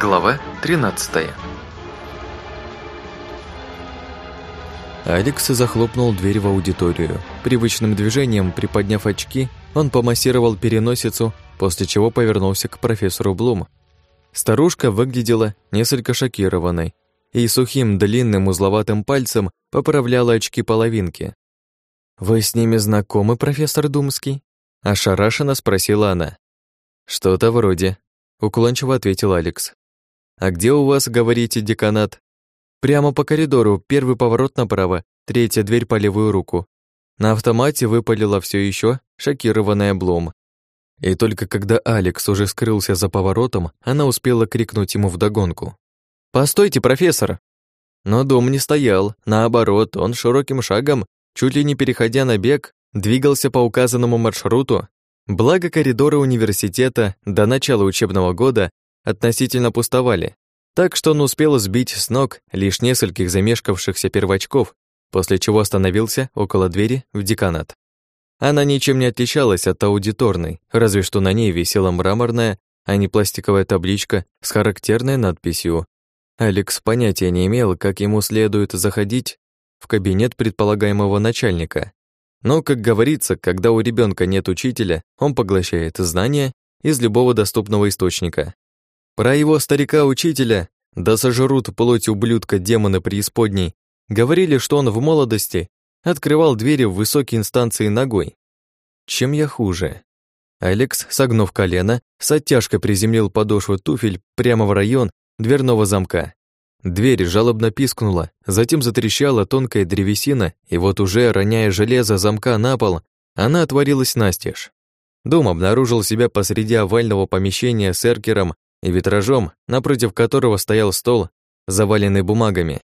Глава 13 Алекс захлопнул дверь в аудиторию. Привычным движением, приподняв очки, он помассировал переносицу, после чего повернулся к профессору Блум. Старушка выглядела несколько шокированной и сухим длинным узловатым пальцем поправляла очки половинки. «Вы с ними знакомы, профессор Думский?» Ошарашенно спросила она. «Что-то вроде», — уклончиво ответил Алекс. «А где у вас, говорите, деканат?» «Прямо по коридору, первый поворот направо, третья дверь по левую руку». На автомате выпалила все еще шокированная Блом. И только когда Алекс уже скрылся за поворотом, она успела крикнуть ему вдогонку. «Постойте, профессор!» Но дом не стоял, наоборот, он широким шагом, чуть ли не переходя на бег, двигался по указанному маршруту. Благо коридоры университета до начала учебного года относительно пустовали, так что он успел сбить с ног лишь нескольких замешкавшихся первочков, после чего остановился около двери в деканат. Она ничем не отличалась от аудиторной, разве что на ней висела мраморная, а не пластиковая табличка с характерной надписью. Алекс понятия не имел, как ему следует заходить в кабинет предполагаемого начальника. Но, как говорится, когда у ребенка нет учителя, он поглощает знания из любого доступного источника. Про его старика-учителя, да сожрут плоть ублюдка демона преисподней, говорили, что он в молодости открывал двери в высокие инстанции ногой. Чем я хуже? Алекс, согнув колено, с оттяжкой приземлил подошву туфель прямо в район дверного замка. Дверь жалобно пискнула, затем затрещала тонкая древесина, и вот уже, роняя железо замка на пол, она отворилась настежь. Дом обнаружил себя посреди овального помещения с эркером и витражом, напротив которого стоял стол, заваленный бумагами.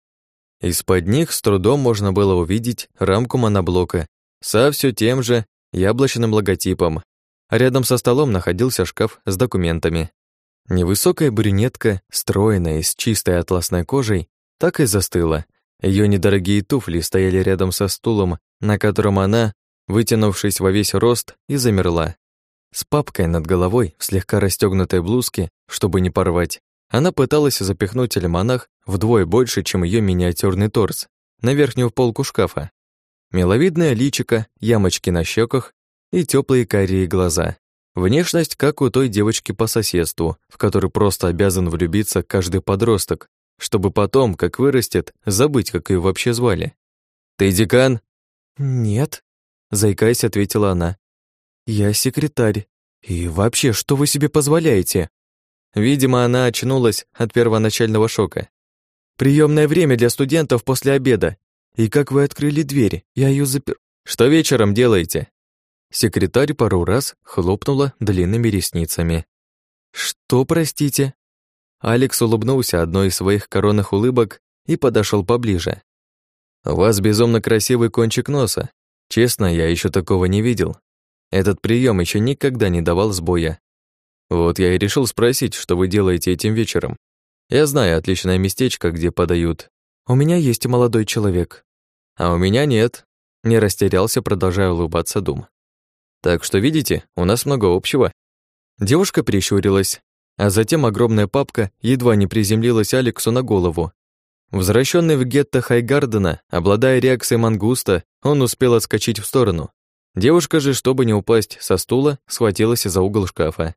Из-под них с трудом можно было увидеть рамку моноблока со все тем же яблочным логотипом. рядом со столом находился шкаф с документами. Невысокая брюнетка, стройная, с чистой атласной кожей, так и застыла. Ее недорогие туфли стояли рядом со стулом, на котором она, вытянувшись во весь рост, и замерла. С папкой над головой, в слегка расстёгнутой блузке, чтобы не порвать, она пыталась запихнуть альманах вдвое больше, чем ее миниатюрный торс, на верхнюю полку шкафа. Миловидное личико, ямочки на щеках и теплые карие глаза. Внешность, как у той девочки по соседству, в которую просто обязан влюбиться каждый подросток, чтобы потом, как вырастет, забыть, как ее вообще звали. «Ты декан?» «Нет», — заикаясь, ответила она. «Я секретарь. И вообще, что вы себе позволяете?» Видимо, она очнулась от первоначального шока. Приемное время для студентов после обеда. И как вы открыли дверь? Я ее запер... Что вечером делаете?» Секретарь пару раз хлопнула длинными ресницами. «Что, простите?» Алекс улыбнулся одной из своих коронных улыбок и подошел поближе. «У вас безумно красивый кончик носа. Честно, я еще такого не видел. Этот прием еще никогда не давал сбоя. Вот я и решил спросить, что вы делаете этим вечером. Я знаю отличное местечко, где подают. У меня есть молодой человек. А у меня нет. Не растерялся, продолжая улыбаться Дум. Так что, видите, у нас много общего. Девушка прищурилась, а затем огромная папка едва не приземлилась Алексу на голову. Возвращенный в гетто Хайгардена, обладая реакцией мангуста, он успел отскочить в сторону. Девушка же, чтобы не упасть со стула, схватилась за угол шкафа.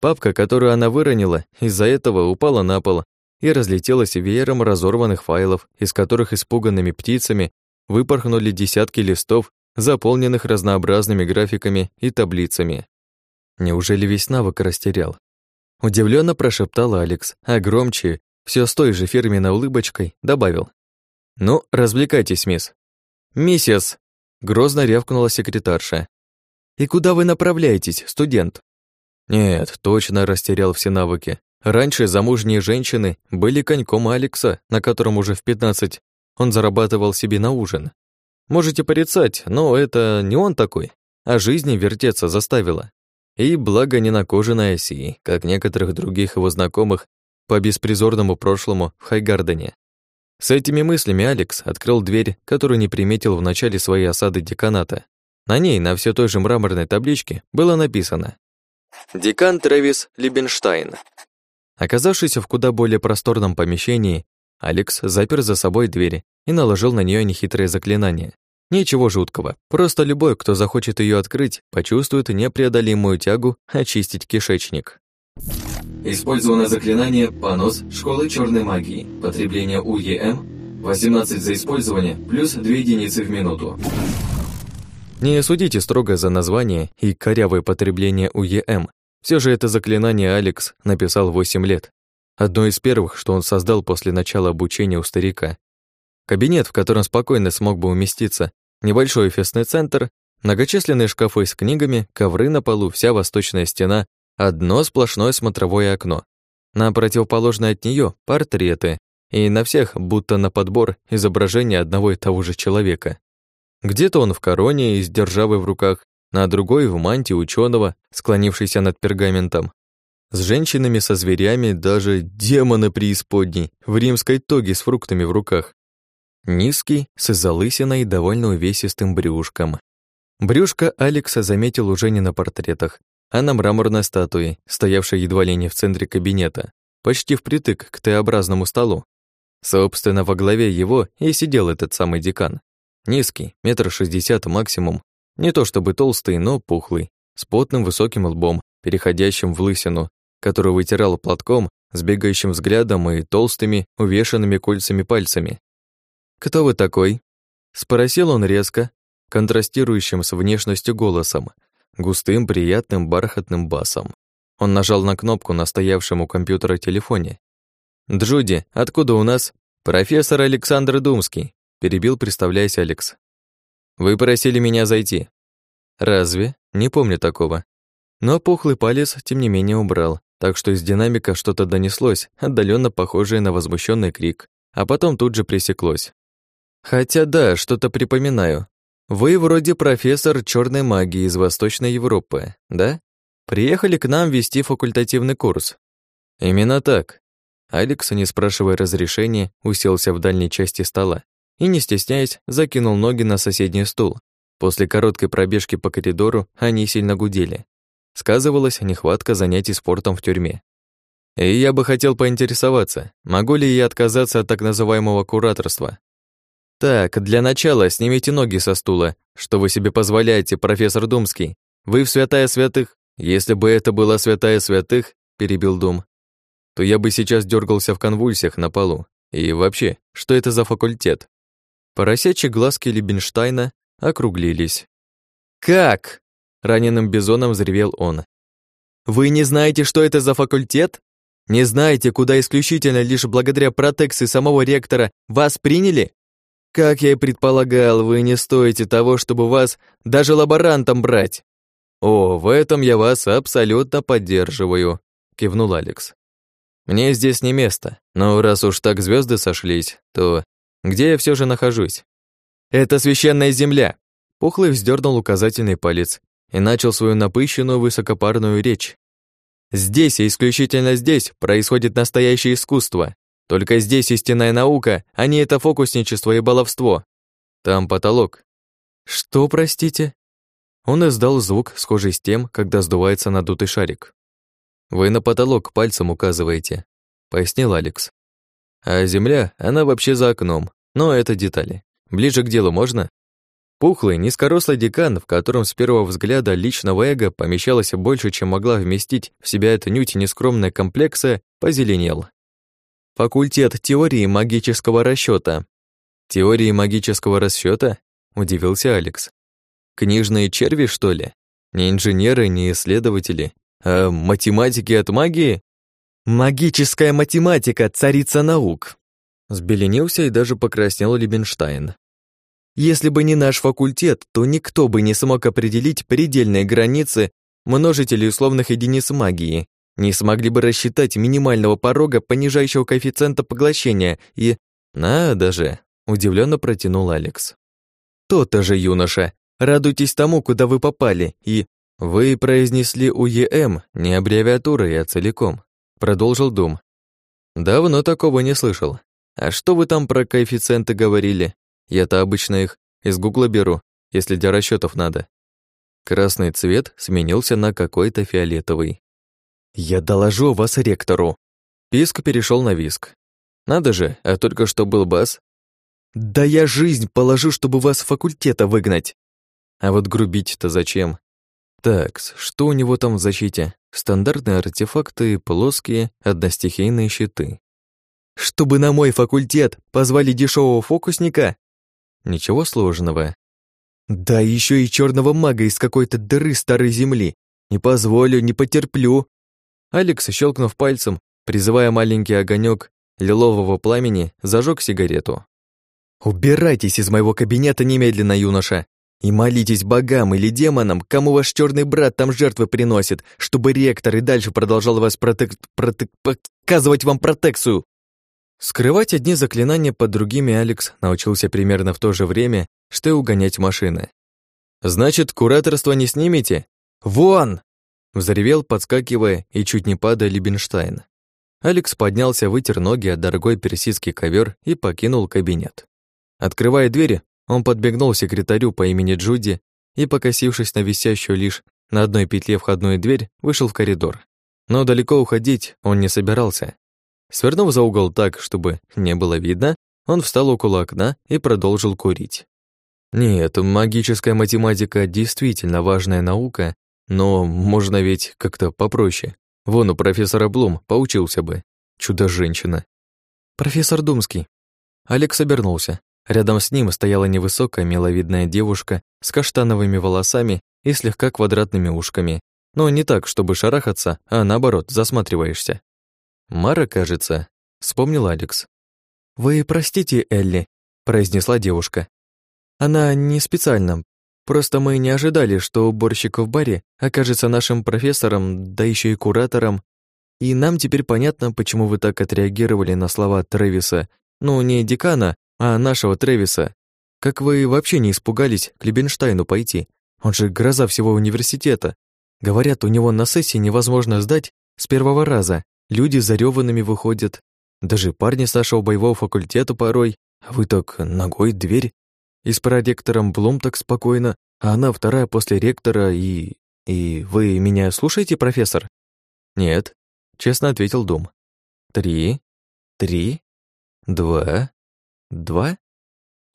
Папка, которую она выронила, из-за этого упала на пол и разлетелась веером разорванных файлов, из которых испуганными птицами выпорхнули десятки листов, заполненных разнообразными графиками и таблицами. Неужели весь навык растерял? Удивленно прошептал Алекс, а громче, все с той же фирменной улыбочкой, добавил. «Ну, развлекайтесь, мисс». «Миссис!» Грозно рявкнула секретарша. «И куда вы направляетесь, студент?» Нет, точно растерял все навыки. Раньше замужние женщины были коньком Алекса, на котором уже в 15 он зарабатывал себе на ужин. Можете порицать, но это не он такой, а жизнь вертеться заставила. И благо не на кожаной оси, как некоторых других его знакомых по беспризорному прошлому в Хайгардене. С этими мыслями Алекс открыл дверь, которую не приметил в начале своей осады деканата. На ней, на все той же мраморной табличке, было написано «Декан Трэвис Либенштайн». Оказавшись в куда более просторном помещении, Алекс запер за собой двери и наложил на нее нехитрое заклинание. Ничего жуткого, просто любой, кто захочет ее открыть, почувствует непреодолимую тягу очистить кишечник. Использовано заклинание «Понос» школы черной магии. Потребление УЕМ 18 за использование, плюс 2 единицы в минуту. Не судите строго за название и корявое потребление УЕМ. Все же это заклинание Алекс написал 8 лет. Одно из первых, что он создал после начала обучения у старика. Кабинет, в котором спокойно смог бы уместиться, небольшой офисный центр, многочисленные шкафы с книгами, ковры на полу, вся восточная стена, одно сплошное смотровое окно. На противоположной от нее портреты, и на всех, будто на подбор, изображение одного и того же человека. Где-то он в короне и с державой в руках, на другой в мантии ученого, склонившийся над пергаментом. С женщинами, со зверями, даже демоны преисподней, в римской тоге с фруктами в руках. Низкий, с залысиной и довольно увесистым брюшком. Брюшко Алекса заметил уже не на портретах, а на мраморной статуе, стоявшей едва ли не в центре кабинета, почти впритык к Т-образному столу. Собственно, во главе его и сидел этот самый декан. Низкий, метр шестьдесят максимум. Не то чтобы толстый, но пухлый, с потным высоким лбом, переходящим в лысину, которую вытирал платком, с бегающим взглядом и толстыми, увешанными кольцами пальцами. «Кто вы такой?» Спросил он резко, контрастирующим с внешностью голосом, густым, приятным, бархатным басом. Он нажал на кнопку на стоявшем у компьютера телефоне. «Джуди, откуда у нас?» «Профессор Александр Думский», перебил, представляясь Алекс. «Вы просили меня зайти». «Разве? Не помню такого». Но пухлый палец, тем не менее, убрал, так что из динамика что-то донеслось, отдаленно похожее на возмущенный крик, а потом тут же пресеклось. «Хотя да, что-то припоминаю. Вы вроде профессор черной магии из Восточной Европы, да? Приехали к нам вести факультативный курс». «Именно так». Алекс, не спрашивая разрешения, уселся в дальней части стола и, не стесняясь, закинул ноги на соседний стул. После короткой пробежки по коридору они сильно гудели. Сказывалась нехватка занятий спортом в тюрьме. И я бы хотел поинтересоваться, могу ли я отказаться от так называемого кураторства? Так, для начала снимите ноги со стула. Что вы себе позволяете, профессор Думский? Вы в святая святых? Если бы это была святая святых, перебил Дум, то я бы сейчас дергался в конвульсиях на полу. И вообще, что это за факультет? Поросячьи глазки Либенштейна округлились. «Как?» — раненым бизоном взревел он. «Вы не знаете, что это за факультет? Не знаете, куда исключительно лишь благодаря протекции самого ректора вас приняли? Как я и предполагал, вы не стоите того, чтобы вас даже лаборантом брать». «О, в этом я вас абсолютно поддерживаю», — кивнул Алекс. «Мне здесь не место, но раз уж так звезды сошлись, то где я все же нахожусь? Это священная земля. Пухлый вздернул указательный палец и начал свою напыщенную высокопарную речь. Здесь и исключительно здесь происходит настоящее искусство. Только здесь истинная наука, а не это фокусничество и баловство. Там потолок. Что, простите? Он издал звук, схожий с тем, когда сдувается надутый шарик. Вы на потолок пальцем указываете, пояснил Алекс. А земля, она вообще за окном. Но это детали. Ближе к делу можно? Пухлый, низкорослый декан, в котором с первого взгляда личного эго помещалось больше, чем могла вместить в себя эта нють нескромная комплекса, позеленел. Факультет теории магического расчета. Теории магического расчета? Удивился Алекс. Книжные черви, что ли? Не инженеры, не исследователи, а математики от магии? Магическая математика, царица наук, Сбеленился и даже покраснел Либенштайн. Если бы не наш факультет, то никто бы не смог определить предельные границы множителей условных единиц магии, не смогли бы рассчитать минимального порога понижающего коэффициента поглощения и... Надо же, удивленно протянул Алекс. То-то же, юноша, радуйтесь тому, куда вы попали, и... Вы произнесли УЕМ, не аббревиатурой, а целиком, продолжил Дум. Давно такого не слышал. А что вы там про коэффициенты говорили? Я-то обычно их из гугла беру, если для расчетов надо. Красный цвет сменился на какой-то фиолетовый. «Я доложу вас ректору!» Писк перешел на виск. Надо же, а только что был бас. Да я жизнь положу, чтобы вас с факультета выгнать. А вот грубить-то зачем? Так, что у него там в защите? Стандартные артефакты, плоские, одностихийные щиты. Чтобы на мой факультет позвали дешевого фокусника? Ничего сложного. Да еще и черного мага из какой-то дыры старой земли. Не позволю, не потерплю. Алекс, щелкнув пальцем, призывая маленький огонек лилового пламени, зажег сигарету. «Убирайтесь из моего кабинета немедленно, юноша! И молитесь богам или демонам, кому ваш черный брат там жертвы приносит, чтобы ректор и дальше продолжал вас протек... протек... показывать вам протекцию!» Скрывать одни заклинания под другими Алекс научился примерно в то же время, что и угонять машины. «Значит, кураторство не снимете? Вон!» Взревел, подскакивая и чуть не падая Либенштайн. Алекс поднялся, вытер ноги от дорогой персидский ковер и покинул кабинет. Открывая двери, он подбегнул секретарю по имени Джуди и, покосившись на висящую лишь на одной петле входную дверь, вышел в коридор. Но далеко уходить он не собирался. Свернув за угол так, чтобы не было видно, он встал около окна и продолжил курить. Нет, магическая математика действительно важная наука, но можно ведь как-то попроще. Вон у профессора Блум поучился бы. Чудо-женщина. Профессор Думский. Алекс обернулся. Рядом с ним стояла невысокая, миловидная девушка с каштановыми волосами и слегка квадратными ушками. Но не так, чтобы шарахаться, а наоборот, засматриваешься. «Мара, кажется», — вспомнил Алекс. «Вы простите, Элли», — произнесла девушка. «Она не специально. Просто мы не ожидали, что уборщик в баре окажется нашим профессором, да еще и куратором. И нам теперь понятно, почему вы так отреагировали на слова Трэвиса. Ну, не декана, а нашего Трэвиса. Как вы вообще не испугались к Лебенштайну пойти? Он же гроза всего университета. Говорят, у него на сессии невозможно сдать с первого раза. Люди зарёванными выходят. Даже парни с нашего боевого факультета порой. А вы так ногой дверь. И с проректором Блум так спокойно, а она вторая после ректора и... И вы меня слушаете, профессор? Нет, честно ответил Дум. Три, три, два, Два?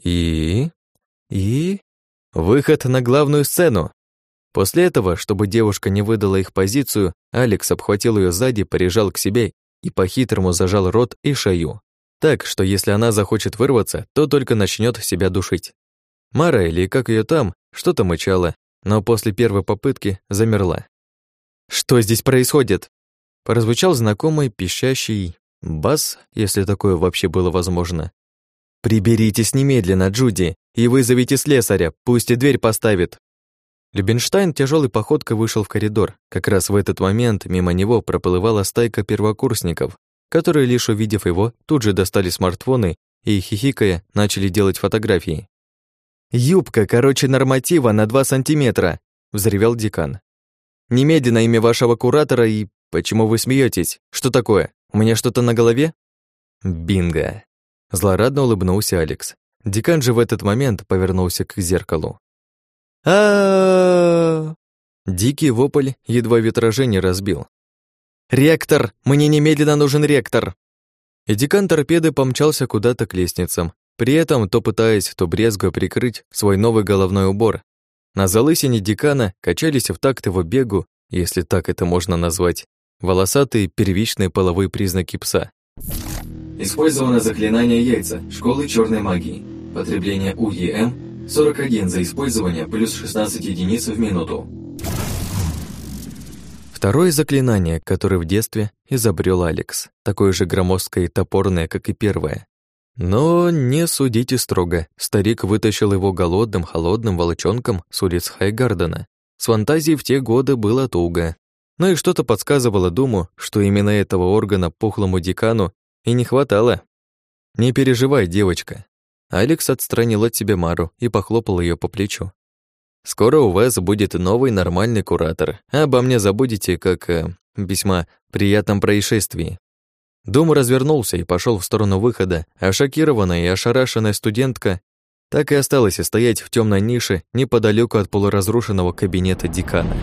И... И... Выход на главную сцену. После этого, чтобы девушка не выдала их позицию, Алекс обхватил ее сзади, прижал к себе и по-хитрому зажал рот и шею. Так, что если она захочет вырваться, то только начнет себя душить. Мара, или как ее там, что-то мычала, но после первой попытки замерла. «Что здесь происходит?» Прозвучал знакомый пищащий бас, если такое вообще было возможно. «Приберитесь немедленно, Джуди, и вызовите слесаря, пусть и дверь поставит». Любенштайн тяжелой походкой вышел в коридор. Как раз в этот момент мимо него проплывала стайка первокурсников, которые, лишь увидев его, тут же достали смартфоны и, хихикая, начали делать фотографии. «Юбка короче норматива на 2 сантиметра», — взревел декан. «Немедленно имя вашего куратора и... Почему вы смеетесь? Что такое? У меня что-то на голове?» «Бинго!» Злорадно улыбнулся Алекс. Декан же в этот момент повернулся к зеркалу. а Дикий вопль едва витражи не разбил. «Ректор! Мне немедленно нужен ректор!» И декан торпеды помчался куда-то к лестницам, при этом то пытаясь, то брезгуя прикрыть свой новый головной убор. На залысине декана качались в такт его бегу, если так это можно назвать, волосатые первичные половые признаки пса. Использовано заклинание яйца школы черной магии. Потребление УЕМ 41 за использование плюс 16 единиц в минуту. Второе заклинание, которое в детстве изобрел Алекс, такое же громоздкое и топорное, как и первое. Но не судите строго. Старик вытащил его голодным, холодным волчонком с улиц Хайгардена. С фантазией в те годы было туго. Но и что-то подсказывало Думу, что именно этого органа пухлому декану и не хватало. Не переживай, девочка. Алекс отстранил от себя Мару и похлопал ее по плечу. Скоро у вас будет новый нормальный куратор. Обо мне забудете как э, весьма приятном происшествии. Дом развернулся и пошел в сторону выхода, а шокированная и ошарашенная студентка так и осталась стоять в темной нише неподалеку от полуразрушенного кабинета декана.